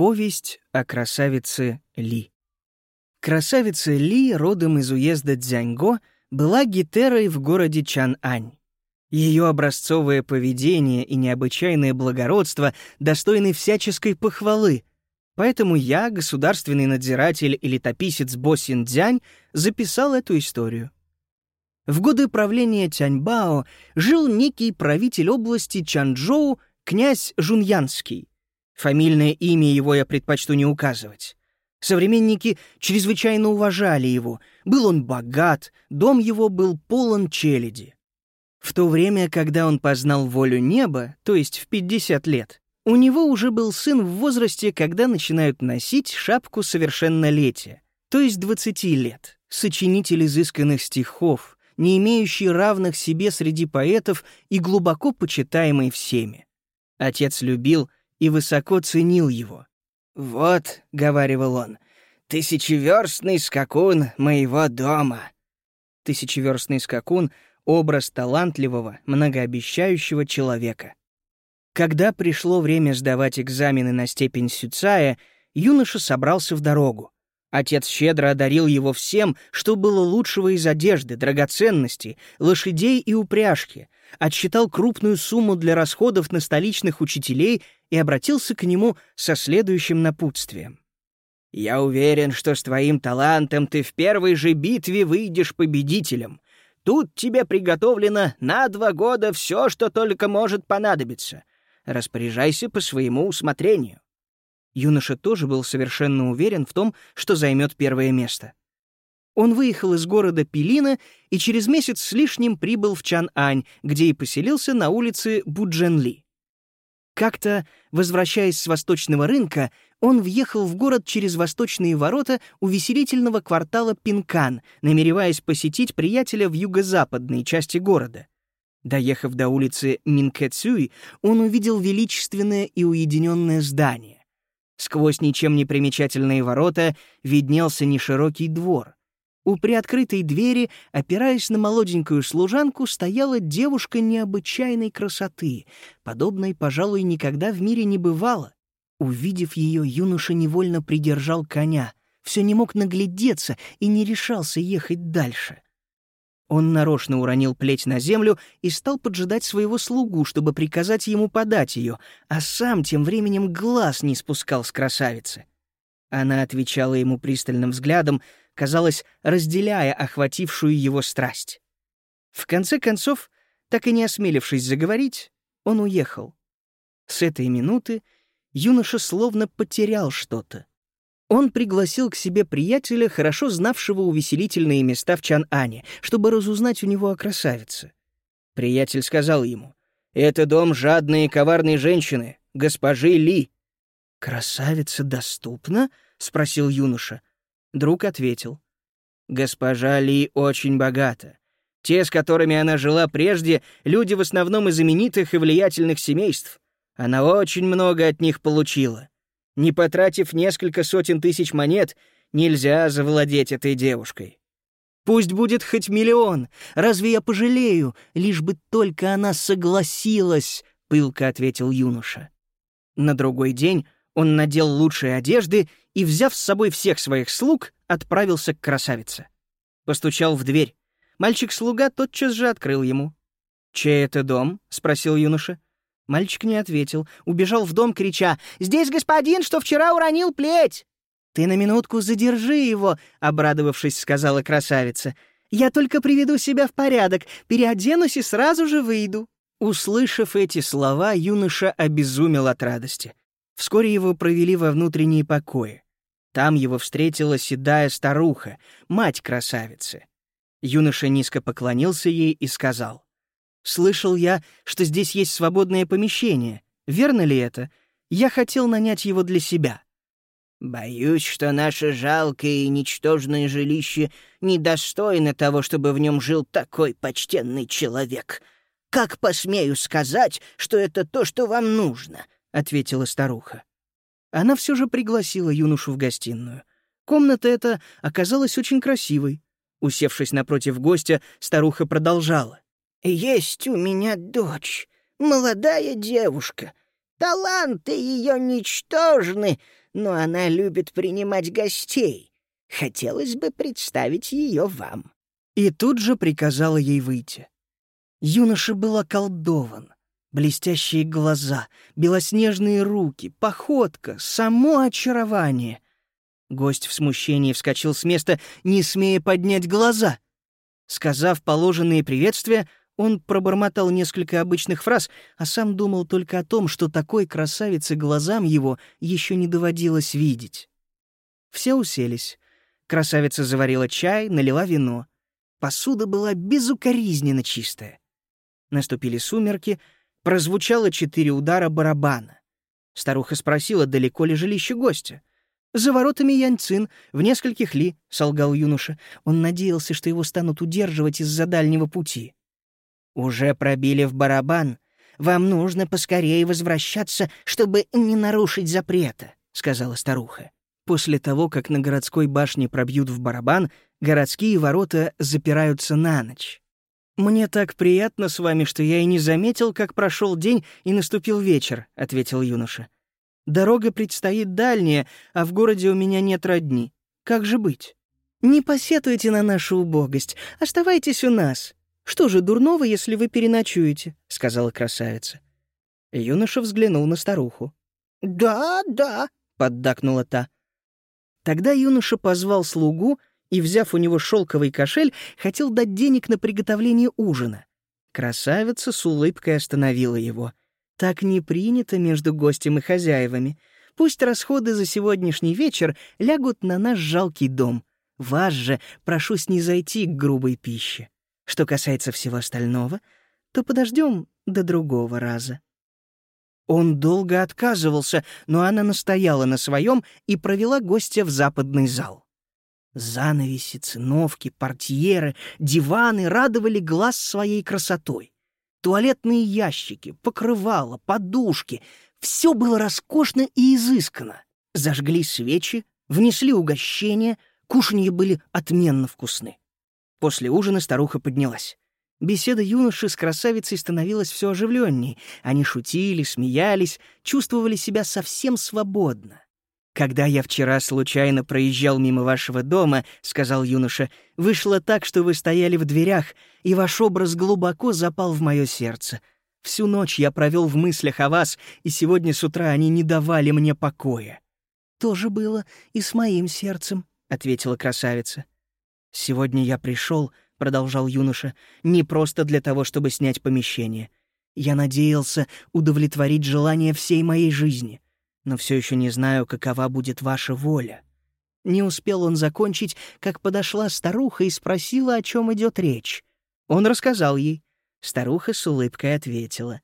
Повесть о красавице Ли. Красавица Ли, родом из уезда Дзяньго, была гетерой в городе Чан-Ань. Ее образцовое поведение и необычайное благородство достойны всяческой похвалы, поэтому я, государственный надзиратель и летописец Бо Синдзянь, записал эту историю. В годы правления Тяньбао жил некий правитель области Чанчжоу, князь Жуньянский. Фамильное имя его я предпочту не указывать. Современники чрезвычайно уважали его. Был он богат, дом его был полон челяди. В то время, когда он познал волю неба, то есть в 50 лет, у него уже был сын в возрасте, когда начинают носить шапку совершеннолетия, то есть 20 лет, сочинитель изысканных стихов, не имеющий равных себе среди поэтов и глубоко почитаемый всеми. Отец любил и высоко ценил его. «Вот», — говаривал он, — «тысячеверстный скакун моего дома». Тысячеверстный скакун — образ талантливого, многообещающего человека. Когда пришло время сдавать экзамены на степень Сюцая, юноша собрался в дорогу. Отец щедро одарил его всем, что было лучшего из одежды, драгоценностей, лошадей и упряжки, отсчитал крупную сумму для расходов на столичных учителей и обратился к нему со следующим напутствием. «Я уверен, что с твоим талантом ты в первой же битве выйдешь победителем. Тут тебе приготовлено на два года все, что только может понадобиться. Распоряжайся по своему усмотрению». Юноша тоже был совершенно уверен в том, что займет первое место. Он выехал из города Пилина и через месяц с лишним прибыл в Чан-Ань, где и поселился на улице Будженли. Как-то, возвращаясь с восточного рынка, он въехал в город через восточные ворота увеселительного квартала Пинкан, намереваясь посетить приятеля в юго-западной части города. Доехав до улицы Минкэцюй, он увидел величественное и уединенное здание. Сквозь ничем не примечательные ворота виднелся неширокий двор. У приоткрытой двери, опираясь на молоденькую служанку, стояла девушка необычайной красоты. Подобной, пожалуй, никогда в мире не бывало. Увидев ее, юноша невольно придержал коня. Все не мог наглядеться и не решался ехать дальше. Он нарочно уронил плеть на землю и стал поджидать своего слугу, чтобы приказать ему подать ее, а сам тем временем глаз не спускал с красавицы. Она отвечала ему пристальным взглядом, казалось, разделяя охватившую его страсть. В конце концов, так и не осмелившись заговорить, он уехал. С этой минуты юноша словно потерял что-то. Он пригласил к себе приятеля, хорошо знавшего увеселительные места в Чан-Ане, чтобы разузнать у него о красавице. Приятель сказал ему, «Это дом жадной и коварной женщины, госпожи Ли». «Красавица доступна?» — спросил юноша. Друг ответил. «Госпожа Ли очень богата. Те, с которыми она жила прежде, люди в основном из именитых и влиятельных семейств. Она очень много от них получила. Не потратив несколько сотен тысяч монет, нельзя завладеть этой девушкой. Пусть будет хоть миллион, разве я пожалею, лишь бы только она согласилась, пылко ответил юноша. На другой день он надел лучшие одежды и, взяв с собой всех своих слуг, отправился к красавице. Постучал в дверь. Мальчик-слуга тотчас же открыл ему. «Чей это дом?» — спросил юноша. Мальчик не ответил, убежал в дом, крича «Здесь господин, что вчера уронил плеть!» «Ты на минутку задержи его», — обрадовавшись, сказала красавица. «Я только приведу себя в порядок, переоденусь и сразу же выйду». Услышав эти слова, юноша обезумел от радости. Вскоре его провели во внутренние покои. Там его встретила седая старуха, мать красавицы. Юноша низко поклонился ей и сказал. «Слышал я, что здесь есть свободное помещение. Верно ли это? Я хотел нанять его для себя». «Боюсь, что наше жалкое и ничтожное жилище недостойно того, чтобы в нем жил такой почтенный человек. Как посмею сказать, что это то, что вам нужно?» — ответила старуха. Она все же пригласила юношу в гостиную. Комната эта оказалась очень красивой. Усевшись напротив гостя, старуха продолжала. «Есть у меня дочь, молодая девушка. Таланты ее ничтожны, но она любит принимать гостей. Хотелось бы представить ее вам». И тут же приказала ей выйти. Юноша был околдован. Блестящие глаза, белоснежные руки, походка, само очарование. Гость в смущении вскочил с места, не смея поднять глаза. Сказав положенные приветствия, он пробормотал несколько обычных фраз, а сам думал только о том, что такой красавице глазам его еще не доводилось видеть. Все уселись. Красавица заварила чай, налила вино. Посуда была безукоризненно чистая. Наступили сумерки — Прозвучало четыре удара барабана. Старуха спросила, далеко ли жилище гостя. «За воротами Янцин, в нескольких ли», — солгал юноша. Он надеялся, что его станут удерживать из-за дальнего пути. «Уже пробили в барабан. Вам нужно поскорее возвращаться, чтобы не нарушить запрета», — сказала старуха. После того, как на городской башне пробьют в барабан, городские ворота запираются на ночь. «Мне так приятно с вами, что я и не заметил, как прошел день и наступил вечер», — ответил юноша. «Дорога предстоит дальняя, а в городе у меня нет родни. Как же быть?» «Не посетуйте на нашу убогость, оставайтесь у нас. Что же дурного, если вы переночуете?» — сказала красавица. Юноша взглянул на старуху. «Да, да», — поддакнула та. Тогда юноша позвал слугу и, взяв у него шелковый кошель, хотел дать денег на приготовление ужина. Красавица с улыбкой остановила его. Так не принято между гостем и хозяевами. Пусть расходы за сегодняшний вечер лягут на наш жалкий дом. Вас же прошу снизойти к грубой пище. Что касается всего остального, то подождем до другого раза. Он долго отказывался, но она настояла на своем и провела гостя в западный зал. Занавеси, циновки, портьеры, диваны радовали глаз своей красотой. Туалетные ящики, покрывала, подушки — все было роскошно и изысканно. Зажгли свечи, внесли угощения, кушанья были отменно вкусны. После ужина старуха поднялась. Беседа юноши с красавицей становилась все оживленней. Они шутили, смеялись, чувствовали себя совсем свободно. «Когда я вчера случайно проезжал мимо вашего дома, — сказал юноша, — вышло так, что вы стояли в дверях, и ваш образ глубоко запал в мое сердце. Всю ночь я провел в мыслях о вас, и сегодня с утра они не давали мне покоя». «То же было и с моим сердцем», — ответила красавица. «Сегодня я пришел, — продолжал юноша, — не просто для того, чтобы снять помещение. Я надеялся удовлетворить желание всей моей жизни — но все еще не знаю, какова будет ваша воля». Не успел он закончить, как подошла старуха и спросила, о чем идет речь. Он рассказал ей. Старуха с улыбкой ответила.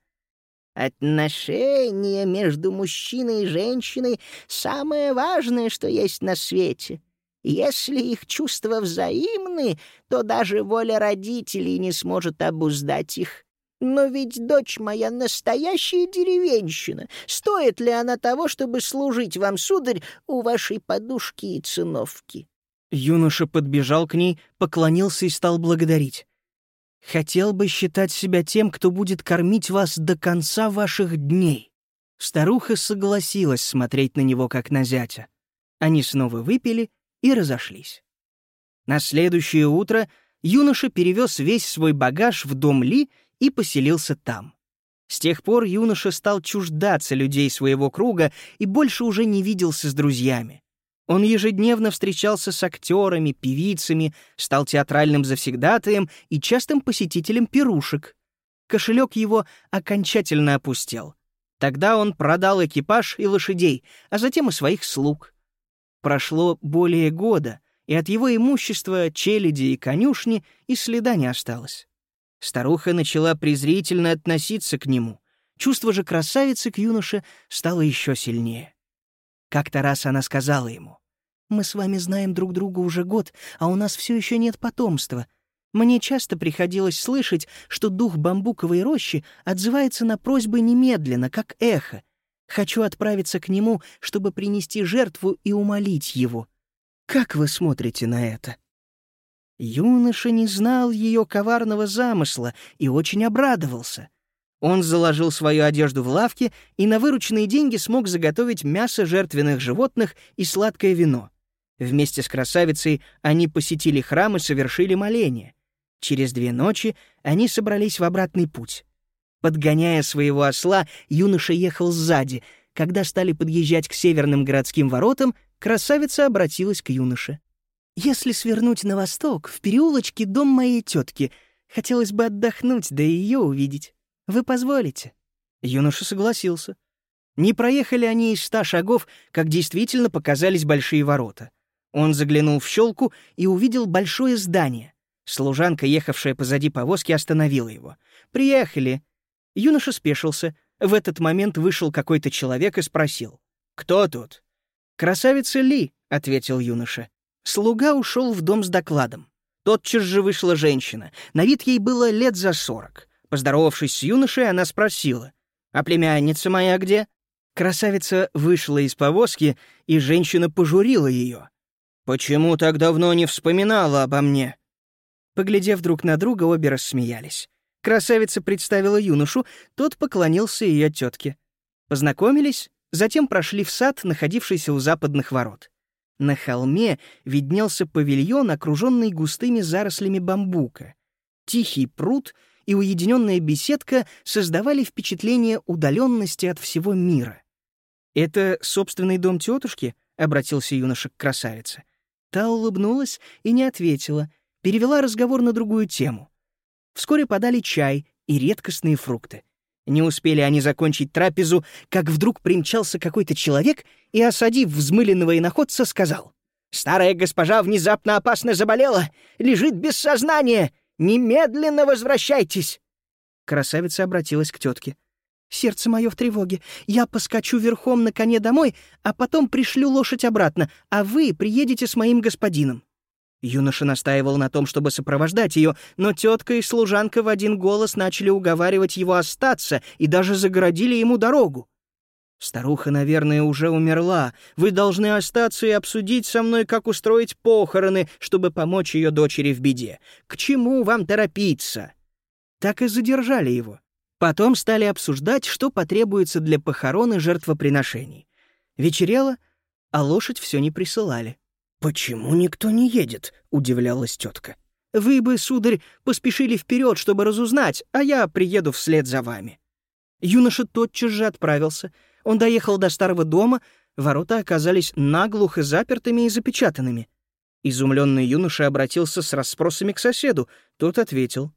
«Отношения между мужчиной и женщиной — самое важное, что есть на свете. Если их чувства взаимны, то даже воля родителей не сможет обуздать их. Но ведь дочь моя настоящая деревенщина. Стоит ли она того, чтобы служить вам, сударь, у вашей подушки и циновки?» Юноша подбежал к ней, поклонился и стал благодарить. «Хотел бы считать себя тем, кто будет кормить вас до конца ваших дней». Старуха согласилась смотреть на него, как на зятя. Они снова выпили и разошлись. На следующее утро юноша перевез весь свой багаж в дом Ли и поселился там. С тех пор юноша стал чуждаться людей своего круга и больше уже не виделся с друзьями. Он ежедневно встречался с актерами, певицами, стал театральным завсегдатаем и частым посетителем пирушек. Кошелек его окончательно опустел. Тогда он продал экипаж и лошадей, а затем и своих слуг. Прошло более года, и от его имущества, челяди и конюшни и следа не осталось. Старуха начала презрительно относиться к нему. Чувство же красавицы к юноше стало еще сильнее. Как-то раз она сказала ему, «Мы с вами знаем друг друга уже год, а у нас все еще нет потомства. Мне часто приходилось слышать, что дух бамбуковой рощи отзывается на просьбы немедленно, как эхо. Хочу отправиться к нему, чтобы принести жертву и умолить его. Как вы смотрите на это?» Юноша не знал ее коварного замысла и очень обрадовался. Он заложил свою одежду в лавке и на вырученные деньги смог заготовить мясо жертвенных животных и сладкое вино. Вместе с красавицей они посетили храм и совершили моление. Через две ночи они собрались в обратный путь. Подгоняя своего осла, юноша ехал сзади. Когда стали подъезжать к северным городским воротам, красавица обратилась к юноше. «Если свернуть на восток, в переулочке дом моей тетки, хотелось бы отдохнуть, да и ее увидеть. Вы позволите?» Юноша согласился. Не проехали они из ста шагов, как действительно показались большие ворота. Он заглянул в щелку и увидел большое здание. Служанка, ехавшая позади повозки, остановила его. «Приехали!» Юноша спешился. В этот момент вышел какой-то человек и спросил. «Кто тут?» «Красавица Ли», — ответил юноша. Слуга ушел в дом с докладом. Тотчас же вышла женщина. На вид ей было лет за сорок. Поздоровавшись с юношей, она спросила. «А племянница моя где?» Красавица вышла из повозки, и женщина пожурила ее. «Почему так давно не вспоминала обо мне?» Поглядев друг на друга, обе рассмеялись. Красавица представила юношу, тот поклонился ее тетке. Познакомились, затем прошли в сад, находившийся у западных ворот. На холме виднелся павильон, окруженный густыми зарослями бамбука. Тихий пруд и уединенная беседка создавали впечатление удаленности от всего мира. «Это собственный дом тетушки?» — обратился юноша к красавице. Та улыбнулась и не ответила, перевела разговор на другую тему. Вскоре подали чай и редкостные фрукты. Не успели они закончить трапезу, как вдруг примчался какой-то человек и, осадив взмыленного иноходца, сказал «Старая госпожа внезапно опасно заболела, лежит без сознания, немедленно возвращайтесь!» Красавица обратилась к тетке. «Сердце мое в тревоге. Я поскочу верхом на коне домой, а потом пришлю лошадь обратно, а вы приедете с моим господином». Юноша настаивал на том, чтобы сопровождать ее, но тетка и служанка в один голос начали уговаривать его остаться и даже загородили ему дорогу. «Старуха, наверное, уже умерла. Вы должны остаться и обсудить со мной, как устроить похороны, чтобы помочь ее дочери в беде. К чему вам торопиться?» Так и задержали его. Потом стали обсуждать, что потребуется для похорон и жертвоприношений. Вечерело, а лошадь все не присылали. «Почему никто не едет?» — удивлялась тетка. «Вы бы, сударь, поспешили вперед, чтобы разузнать, а я приеду вслед за вами». Юноша тотчас же отправился. Он доехал до старого дома, ворота оказались наглухо запертыми и запечатанными. Изумленный юноша обратился с расспросами к соседу. Тот ответил.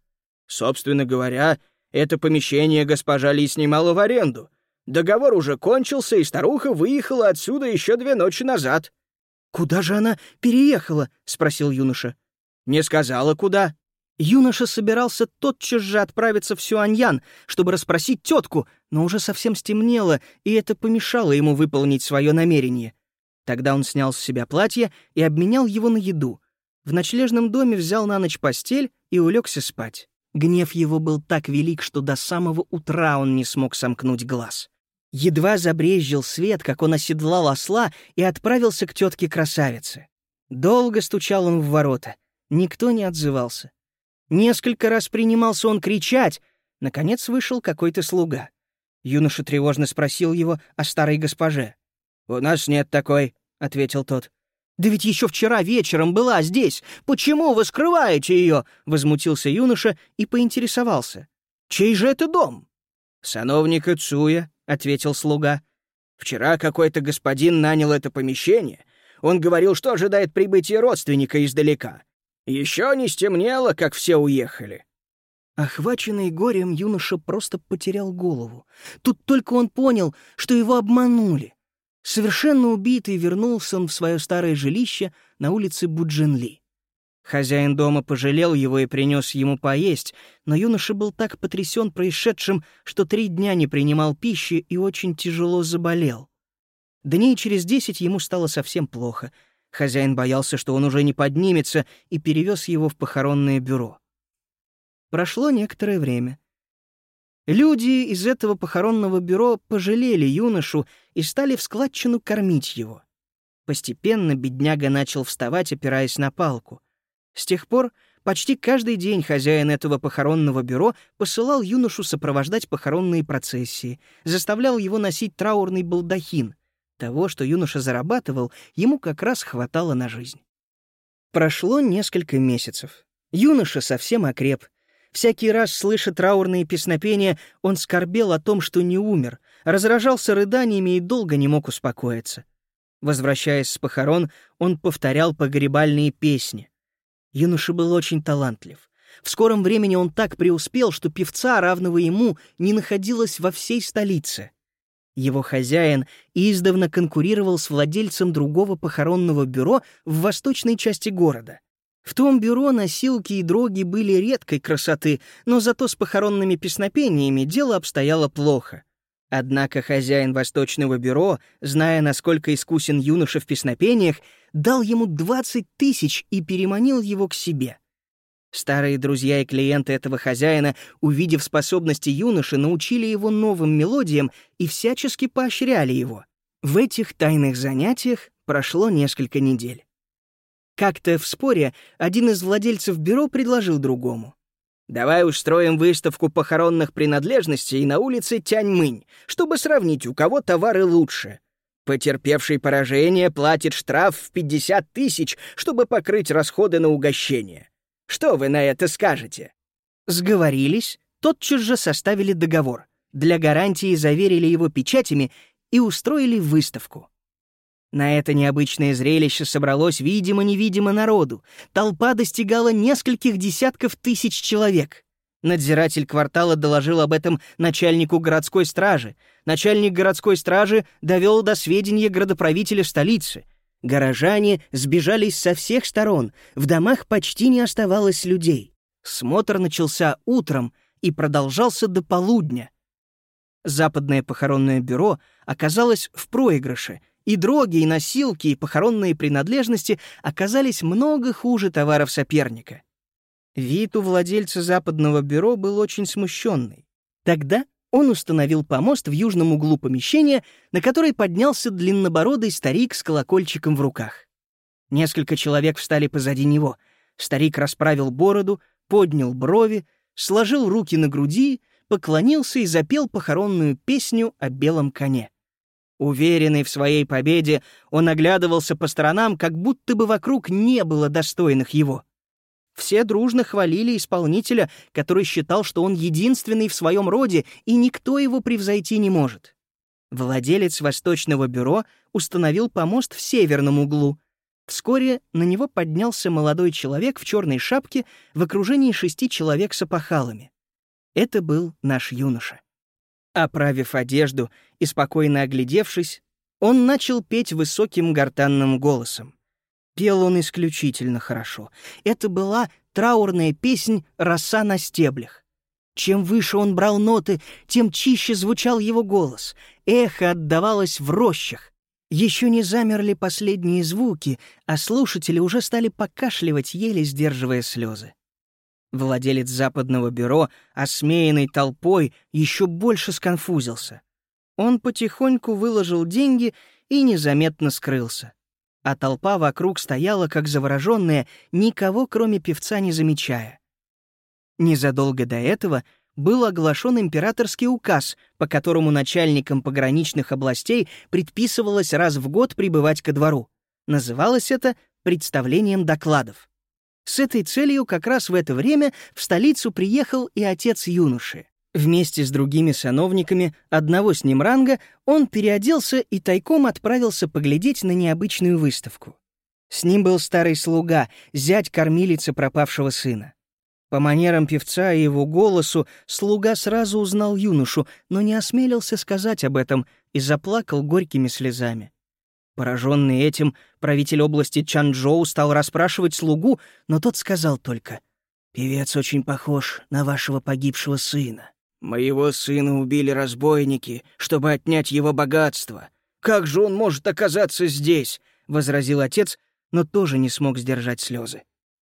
«Собственно говоря, это помещение госпожа Ли снимала в аренду. Договор уже кончился, и старуха выехала отсюда еще две ночи назад». «Куда же она переехала?» — спросил юноша. «Не сказала, куда». Юноша собирался тотчас же отправиться в Сюаньян, чтобы расспросить тетку, но уже совсем стемнело, и это помешало ему выполнить свое намерение. Тогда он снял с себя платье и обменял его на еду. В ночлежном доме взял на ночь постель и улегся спать. Гнев его был так велик, что до самого утра он не смог сомкнуть глаз. Едва забрезжил свет, как он оседлал осла и отправился к тетке красавице. Долго стучал он в ворота. Никто не отзывался. Несколько раз принимался он кричать. Наконец вышел какой-то слуга. Юноша тревожно спросил его о старой госпоже. «У нас нет такой», — ответил тот. «Да ведь еще вчера вечером была здесь. Почему вы скрываете ее?» — возмутился юноша и поинтересовался. «Чей же это дом?» «Сановника Цуя», ответил слуга. «Вчера какой-то господин нанял это помещение. Он говорил, что ожидает прибытия родственника издалека. Еще не стемнело, как все уехали». Охваченный горем, юноша просто потерял голову. Тут только он понял, что его обманули. Совершенно убитый вернулся он в свое старое жилище на улице Буджинли. Хозяин дома пожалел его и принес ему поесть, но юноша был так потрясен происшедшим, что три дня не принимал пищи и очень тяжело заболел. Дней через десять ему стало совсем плохо. Хозяин боялся, что он уже не поднимется, и перевез его в похоронное бюро. Прошло некоторое время. Люди из этого похоронного бюро пожалели юношу и стали в складчину кормить его. Постепенно бедняга начал вставать, опираясь на палку — с тех пор Почти каждый день хозяин этого похоронного бюро посылал юношу сопровождать похоронные процессии, заставлял его носить траурный балдахин. Того, что юноша зарабатывал, ему как раз хватало на жизнь. Прошло несколько месяцев. Юноша совсем окреп. Всякий раз, слыша траурные песнопения, он скорбел о том, что не умер, разражался рыданиями и долго не мог успокоиться. Возвращаясь с похорон, он повторял погребальные песни. Юноша был очень талантлив. В скором времени он так преуспел, что певца, равного ему, не находилось во всей столице. Его хозяин издавна конкурировал с владельцем другого похоронного бюро в восточной части города. В том бюро носилки и дроги были редкой красоты, но зато с похоронными песнопениями дело обстояло плохо. Однако хозяин Восточного бюро, зная, насколько искусен юноша в песнопениях, дал ему 20 тысяч и переманил его к себе. Старые друзья и клиенты этого хозяина, увидев способности юноши, научили его новым мелодиям и всячески поощряли его. В этих тайных занятиях прошло несколько недель. Как-то в споре один из владельцев бюро предложил другому. Давай устроим выставку похоронных принадлежностей на улице Тяньмынь, чтобы сравнить, у кого товары лучше. Потерпевший поражение платит штраф в 50 тысяч, чтобы покрыть расходы на угощение. Что вы на это скажете?» Сговорились, тотчас же составили договор. Для гарантии заверили его печатями и устроили выставку. На это необычное зрелище собралось видимо-невидимо народу. Толпа достигала нескольких десятков тысяч человек. Надзиратель квартала доложил об этом начальнику городской стражи. Начальник городской стражи довел до сведения градоправителя столицы. Горожане сбежались со всех сторон, в домах почти не оставалось людей. Смотр начался утром и продолжался до полудня. Западное похоронное бюро оказалось в проигрыше — и дроги, и носилки, и похоронные принадлежности оказались много хуже товаров соперника. Вид у владельца западного бюро был очень смущенный. Тогда он установил помост в южном углу помещения, на который поднялся длиннобородый старик с колокольчиком в руках. Несколько человек встали позади него. Старик расправил бороду, поднял брови, сложил руки на груди, поклонился и запел похоронную песню о белом коне. Уверенный в своей победе, он оглядывался по сторонам, как будто бы вокруг не было достойных его. Все дружно хвалили исполнителя, который считал, что он единственный в своем роде, и никто его превзойти не может. Владелец Восточного бюро установил помост в северном углу. Вскоре на него поднялся молодой человек в черной шапке в окружении шести человек с опахалами. Это был наш юноша. Оправив одежду и спокойно оглядевшись, он начал петь высоким гортанным голосом. Пел он исключительно хорошо. Это была траурная песнь «Роса на стеблях». Чем выше он брал ноты, тем чище звучал его голос. Эхо отдавалось в рощах. Еще не замерли последние звуки, а слушатели уже стали покашливать, еле сдерживая слезы. Владелец западного бюро, осмеянный толпой, еще больше сконфузился. Он потихоньку выложил деньги и незаметно скрылся. А толпа вокруг стояла, как завороженная, никого, кроме певца, не замечая. Незадолго до этого был оглашен императорский указ, по которому начальникам пограничных областей предписывалось раз в год прибывать ко двору. Называлось это «представлением докладов». С этой целью как раз в это время в столицу приехал и отец юноши. Вместе с другими сановниками одного с ним ранга он переоделся и тайком отправился поглядеть на необычную выставку. С ним был старый слуга, зять кормилицы пропавшего сына. По манерам певца и его голосу слуга сразу узнал юношу, но не осмелился сказать об этом и заплакал горькими слезами. Пораженный этим, правитель области Чанчжоу стал расспрашивать слугу, но тот сказал только «Певец очень похож на вашего погибшего сына. Моего сына убили разбойники, чтобы отнять его богатство. Как же он может оказаться здесь?» — возразил отец, но тоже не смог сдержать слезы.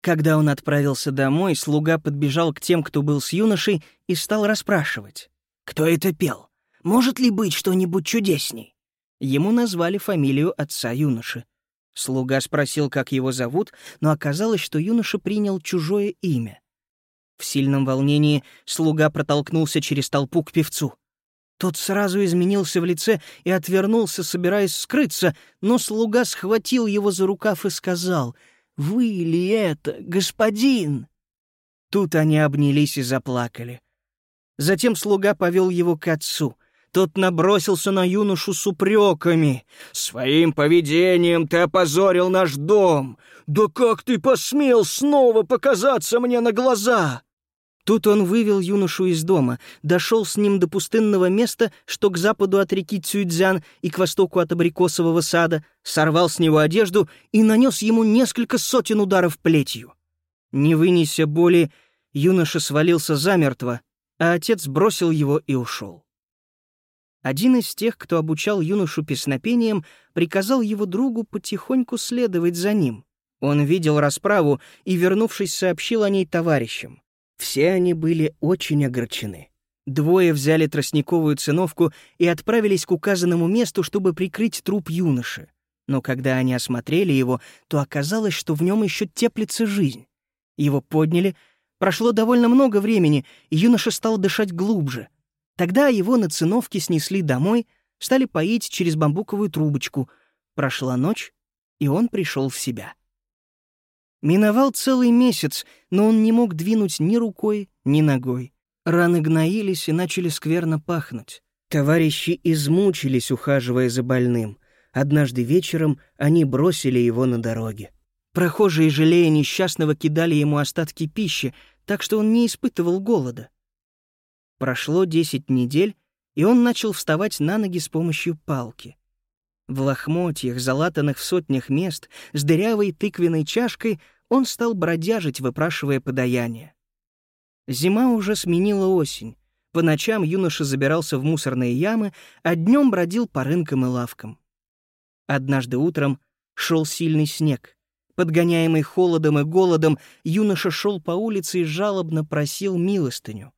Когда он отправился домой, слуга подбежал к тем, кто был с юношей, и стал расспрашивать. «Кто это пел? Может ли быть что-нибудь чудесней?» Ему назвали фамилию отца юноши. Слуга спросил, как его зовут, но оказалось, что юноша принял чужое имя. В сильном волнении слуга протолкнулся через толпу к певцу. Тот сразу изменился в лице и отвернулся, собираясь скрыться, но слуга схватил его за рукав и сказал «Вы ли это, господин?» Тут они обнялись и заплакали. Затем слуга повел его к отцу. Тот набросился на юношу с упреками. «Своим поведением ты опозорил наш дом! Да как ты посмел снова показаться мне на глаза?» Тут он вывел юношу из дома, дошел с ним до пустынного места, что к западу от реки Цюйцзян и к востоку от абрикосового сада, сорвал с него одежду и нанес ему несколько сотен ударов плетью. Не вынеся боли, юноша свалился замертво, а отец бросил его и ушел. Один из тех, кто обучал юношу песнопением, приказал его другу потихоньку следовать за ним. Он видел расправу и, вернувшись, сообщил о ней товарищам. Все они были очень огорчены. Двое взяли тростниковую циновку и отправились к указанному месту, чтобы прикрыть труп юноши. Но когда они осмотрели его, то оказалось, что в нем еще теплится жизнь. Его подняли, прошло довольно много времени, и юноша стал дышать глубже. Тогда его на циновке снесли домой, стали поить через бамбуковую трубочку. Прошла ночь, и он пришел в себя. Миновал целый месяц, но он не мог двинуть ни рукой, ни ногой. Раны гноились и начали скверно пахнуть. Товарищи измучились, ухаживая за больным. Однажды вечером они бросили его на дороге. Прохожие, жалея несчастного, кидали ему остатки пищи, так что он не испытывал голода. Прошло десять недель, и он начал вставать на ноги с помощью палки. В лохмотьях, залатанных в сотнях мест, с дырявой тыквенной чашкой, он стал бродяжить, выпрашивая подаяние. Зима уже сменила осень. По ночам юноша забирался в мусорные ямы, а днем бродил по рынкам и лавкам. Однажды утром шел сильный снег. Подгоняемый холодом и голодом, юноша шел по улице и жалобно просил милостыню.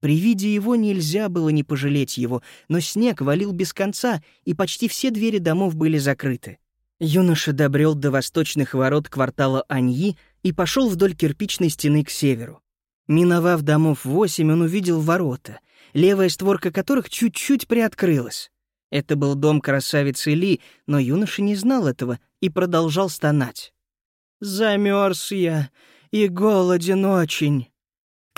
При виде его нельзя было не пожалеть его, но снег валил без конца, и почти все двери домов были закрыты. Юноша добрел до восточных ворот квартала Аньи и пошел вдоль кирпичной стены к северу. Миновав домов восемь, он увидел ворота, левая створка которых чуть-чуть приоткрылась. Это был дом красавицы Ли, но юноша не знал этого и продолжал стонать. «Замерз я и голоден очень».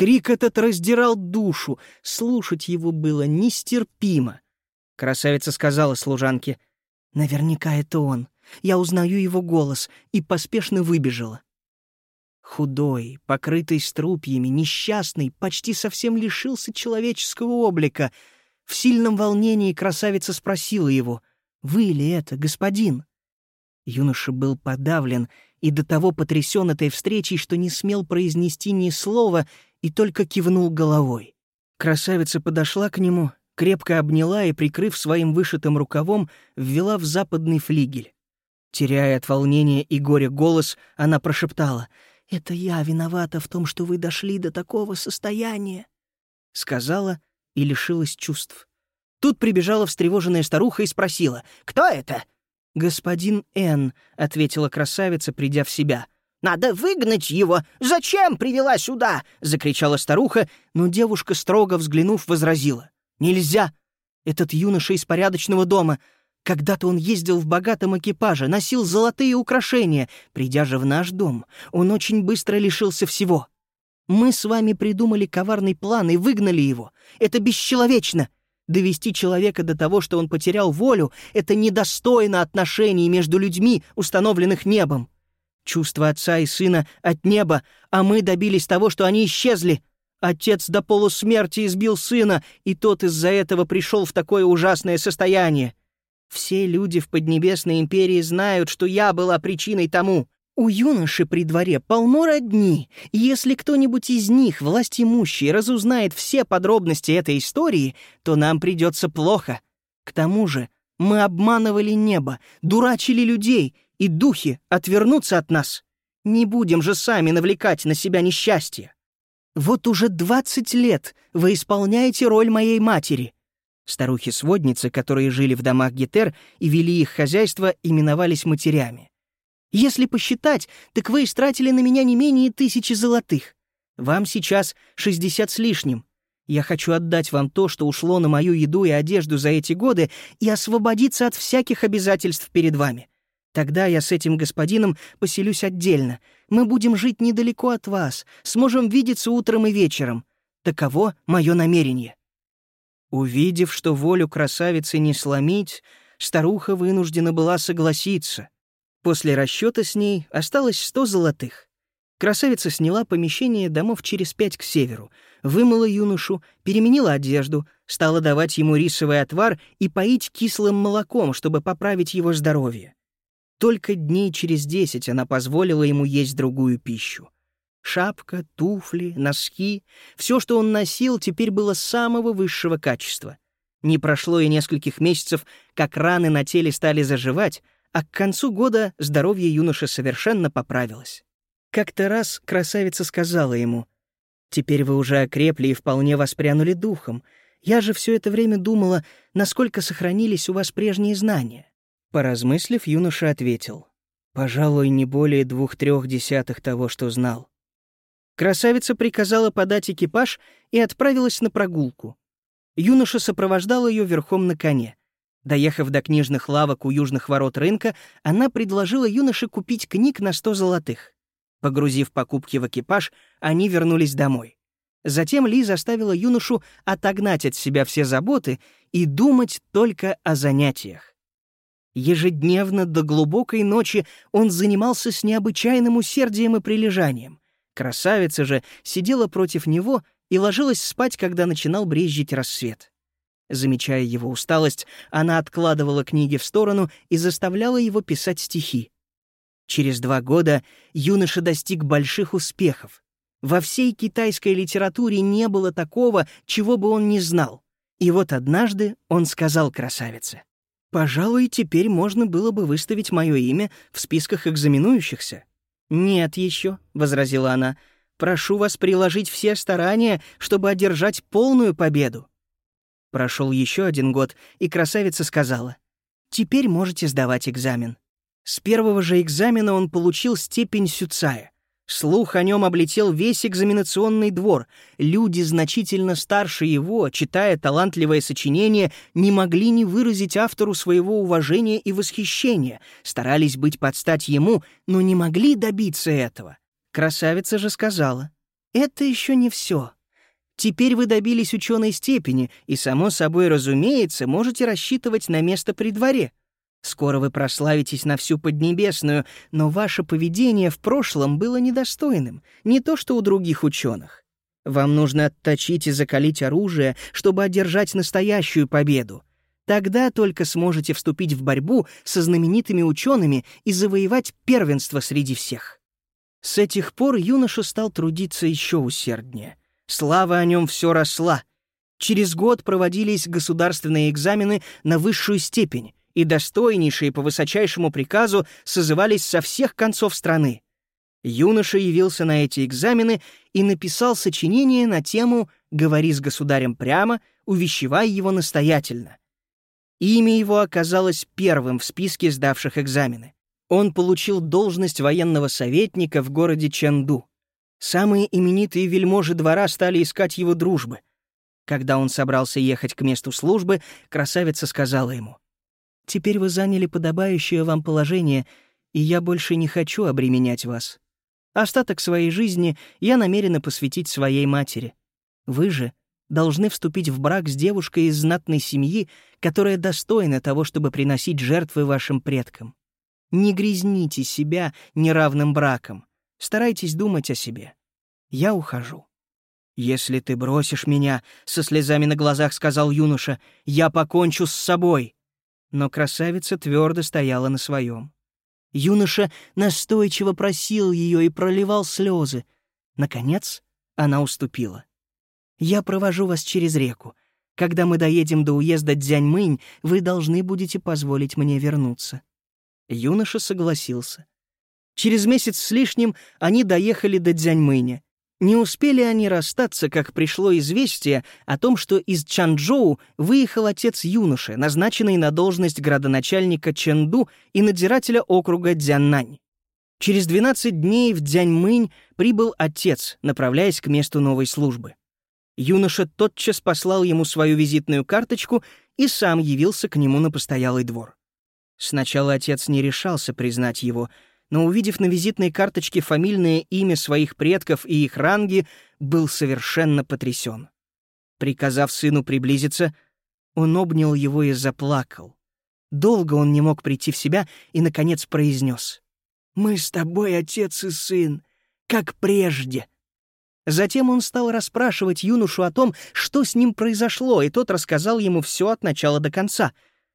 Крик этот раздирал душу, слушать его было нестерпимо. Красавица сказала служанке, «Наверняка это он. Я узнаю его голос», и поспешно выбежала. Худой, покрытый струпьями, несчастный, почти совсем лишился человеческого облика. В сильном волнении красавица спросила его, «Вы ли это, господин?» Юноша был подавлен и до того потрясен этой встречей, что не смел произнести ни слова и только кивнул головой. Красавица подошла к нему, крепко обняла и, прикрыв своим вышитым рукавом, ввела в западный флигель. Теряя от волнения и горя голос, она прошептала «Это я виновата в том, что вы дошли до такого состояния», — сказала и лишилась чувств. Тут прибежала встревоженная старуха и спросила «Кто это?» «Господин Н», — ответила красавица, придя в себя. «Надо выгнать его! Зачем привела сюда?» — закричала старуха, но девушка, строго взглянув, возразила. «Нельзя! Этот юноша из порядочного дома. Когда-то он ездил в богатом экипаже, носил золотые украшения. Придя же в наш дом, он очень быстро лишился всего. Мы с вами придумали коварный план и выгнали его. Это бесчеловечно!» Довести человека до того, что он потерял волю, это недостойно отношений между людьми, установленных небом. Чувства отца и сына от неба, а мы добились того, что они исчезли. Отец до полусмерти избил сына, и тот из-за этого пришел в такое ужасное состояние. Все люди в Поднебесной империи знают, что я была причиной тому. У юноши при дворе полно родни, если кто-нибудь из них, власть имущий, разузнает все подробности этой истории, то нам придется плохо. К тому же мы обманывали небо, дурачили людей, и духи отвернутся от нас. Не будем же сами навлекать на себя несчастье. Вот уже двадцать лет вы исполняете роль моей матери. Старухи-сводницы, которые жили в домах Гетер и вели их хозяйство, именовались матерями. Если посчитать, так вы истратили на меня не менее тысячи золотых. Вам сейчас шестьдесят с лишним. Я хочу отдать вам то, что ушло на мою еду и одежду за эти годы, и освободиться от всяких обязательств перед вами. Тогда я с этим господином поселюсь отдельно. Мы будем жить недалеко от вас, сможем видеться утром и вечером. Таково мое намерение». Увидев, что волю красавицы не сломить, старуха вынуждена была согласиться. После расчета с ней осталось сто золотых. Красавица сняла помещение домов через пять к северу, вымыла юношу, переменила одежду, стала давать ему рисовый отвар и поить кислым молоком, чтобы поправить его здоровье. Только дней через десять она позволила ему есть другую пищу. Шапка, туфли, носки — все, что он носил, теперь было самого высшего качества. Не прошло и нескольких месяцев, как раны на теле стали заживать, а к концу года здоровье юноши совершенно поправилось. Как-то раз красавица сказала ему, «Теперь вы уже окрепли и вполне воспрянули духом. Я же все это время думала, насколько сохранились у вас прежние знания». Поразмыслив, юноша ответил, «Пожалуй, не более двух-трех десятых того, что знал». Красавица приказала подать экипаж и отправилась на прогулку. Юноша сопровождал ее верхом на коне. Доехав до книжных лавок у южных ворот рынка, она предложила юноше купить книг на сто золотых. Погрузив покупки в экипаж, они вернулись домой. Затем Ли заставила юношу отогнать от себя все заботы и думать только о занятиях. Ежедневно до глубокой ночи он занимался с необычайным усердием и прилежанием. Красавица же сидела против него и ложилась спать, когда начинал брезжить рассвет. Замечая его усталость, она откладывала книги в сторону и заставляла его писать стихи. Через два года юноша достиг больших успехов. Во всей китайской литературе не было такого, чего бы он не знал. И вот однажды он сказал красавице, «Пожалуй, теперь можно было бы выставить мое имя в списках экзаменующихся». «Нет еще», — возразила она, — «прошу вас приложить все старания, чтобы одержать полную победу». Прошел еще один год, и красавица сказала, «Теперь можете сдавать экзамен». С первого же экзамена он получил степень сюцая. Слух о нем облетел весь экзаменационный двор. Люди, значительно старше его, читая талантливое сочинение, не могли не выразить автору своего уважения и восхищения, старались быть под стать ему, но не могли добиться этого. Красавица же сказала, «Это еще не все. Теперь вы добились ученой степени, и, само собой разумеется, можете рассчитывать на место при дворе. Скоро вы прославитесь на всю Поднебесную, но ваше поведение в прошлом было недостойным, не то что у других ученых. Вам нужно отточить и закалить оружие, чтобы одержать настоящую победу. Тогда только сможете вступить в борьбу со знаменитыми учеными и завоевать первенство среди всех. С этих пор юноша стал трудиться еще усерднее. Слава о нем все росла. Через год проводились государственные экзамены на высшую степень, и достойнейшие по высочайшему приказу созывались со всех концов страны. Юноша явился на эти экзамены и написал сочинение на тему «Говори с государем прямо, увещевай его настоятельно». Имя его оказалось первым в списке сдавших экзамены. Он получил должность военного советника в городе Чэнду. Самые именитые вельможи двора стали искать его дружбы. Когда он собрался ехать к месту службы, красавица сказала ему — Теперь вы заняли подобающее вам положение, и я больше не хочу обременять вас. Остаток своей жизни я намерена посвятить своей матери. Вы же должны вступить в брак с девушкой из знатной семьи, которая достойна того, чтобы приносить жертвы вашим предкам. Не грязните себя неравным браком. Старайтесь думать о себе. Я ухожу. «Если ты бросишь меня», — со слезами на глазах сказал юноша, — «я покончу с собой». Но красавица твердо стояла на своем. Юноша настойчиво просил ее и проливал слезы. Наконец, она уступила. «Я провожу вас через реку. Когда мы доедем до уезда Дзяньмынь, вы должны будете позволить мне вернуться». Юноша согласился. Через месяц с лишним они доехали до Дзяньмыня. Не успели они расстаться, как пришло известие о том, что из Чанчжоу выехал отец юноши, назначенный на должность градоначальника Чэнду и надзирателя округа Дзяннань. Через 12 дней в Дзяньмынь прибыл отец, направляясь к месту новой службы. Юноша тотчас послал ему свою визитную карточку и сам явился к нему на постоялый двор. Сначала отец не решался признать его, но, увидев на визитной карточке фамильное имя своих предков и их ранги, был совершенно потрясен. Приказав сыну приблизиться, он обнял его и заплакал. Долго он не мог прийти в себя и, наконец, произнес. «Мы с тобой отец и сын, как прежде». Затем он стал расспрашивать юношу о том, что с ним произошло, и тот рассказал ему все от начала до конца.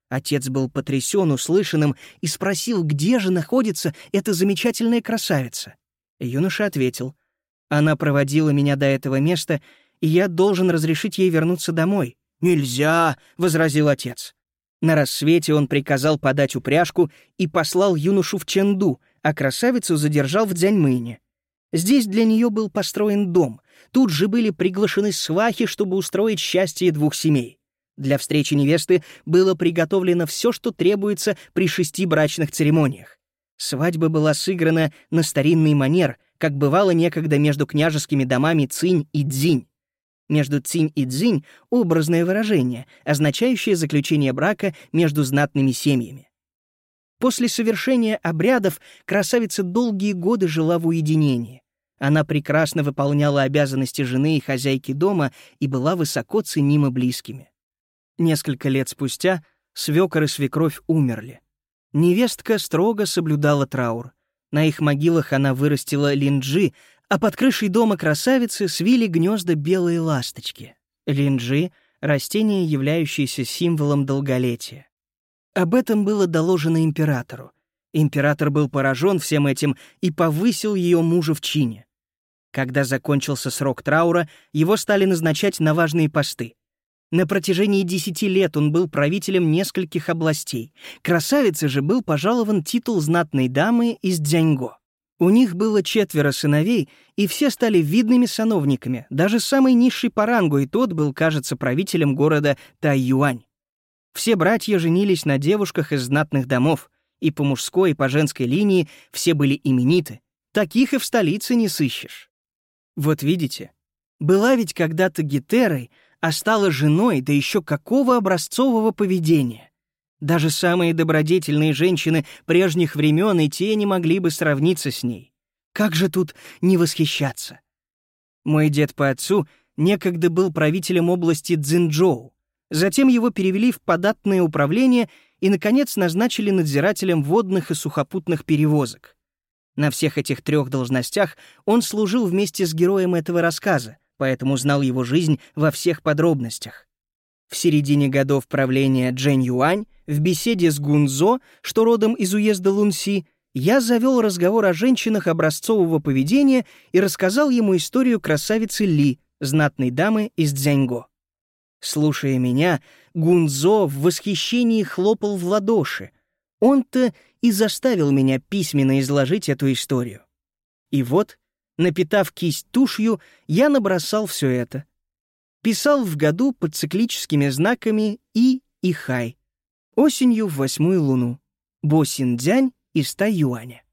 Отец был потрясен услышанным и спросил, где же находится эта замечательная красавица. Юноша ответил, «Она проводила меня до этого места, и я должен разрешить ей вернуться домой». «Нельзя!» — возразил отец. На рассвете он приказал подать упряжку и послал юношу в Ченду, а красавицу задержал в Дзяньмыне. Здесь для нее был построен дом. Тут же были приглашены свахи, чтобы устроить счастье двух семей. Для встречи невесты было приготовлено все, что требуется при шести брачных церемониях. Свадьба была сыграна на старинный манер, как бывало некогда между княжескими домами Цинь и Дзинь. Между цинь и дзинь — образное выражение, означающее заключение брака между знатными семьями. После совершения обрядов красавица долгие годы жила в уединении. Она прекрасно выполняла обязанности жены и хозяйки дома и была высоко ценима близкими. Несколько лет спустя свекор и свекровь умерли. Невестка строго соблюдала траур. На их могилах она вырастила линджи, а под крышей дома красавицы свили гнезда белые ласточки. Линджи — растение, являющееся символом долголетия. Об этом было доложено императору. Император был поражен всем этим и повысил ее мужа в чине. Когда закончился срок траура, его стали назначать на важные посты. На протяжении десяти лет он был правителем нескольких областей. Красавице же был пожалован титул знатной дамы из Дзяньго. У них было четверо сыновей, и все стали видными сановниками, даже самый низший по рангу, и тот был, кажется, правителем города Тайюань. Все братья женились на девушках из знатных домов, и по мужской, и по женской линии все были имениты. Таких и в столице не сыщешь. Вот видите, была ведь когда-то Гетерой, а стала женой, да еще какого образцового поведения. Даже самые добродетельные женщины прежних времен и те не могли бы сравниться с ней. Как же тут не восхищаться? Мой дед по отцу некогда был правителем области Цзинчжоу. Затем его перевели в податное управление и, наконец, назначили надзирателем водных и сухопутных перевозок. На всех этих трех должностях он служил вместе с героем этого рассказа, поэтому знал его жизнь во всех подробностях. В середине годов правления Джен Юань в беседе с Гунзо, что родом из уезда Лунси, я завел разговор о женщинах образцового поведения и рассказал ему историю красавицы Ли, знатной дамы из Дзяньго. Слушая меня, Гунзо в восхищении хлопал в ладоши. Он-то и заставил меня письменно изложить эту историю. И вот, напитав кисть тушью, я набросал все это. Писал в году под циклическими знаками И и Хай. Осенью в восьмую луну. Бо Синдзянь из Тайюаня.